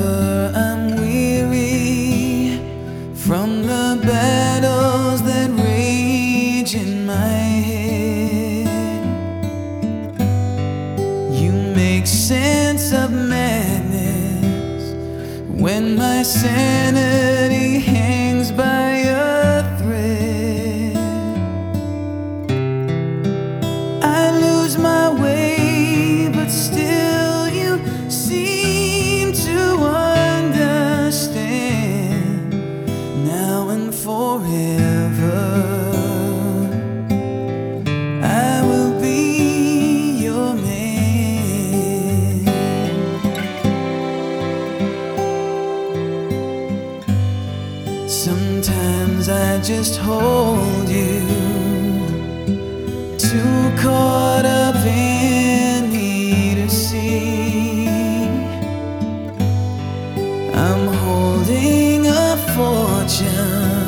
Whenever I'm weary from the battles that rage in my head, you make sense of madness when my sanity. Sometimes I just hold you, too caught up in me to see. I'm holding a fortune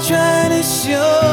trying to show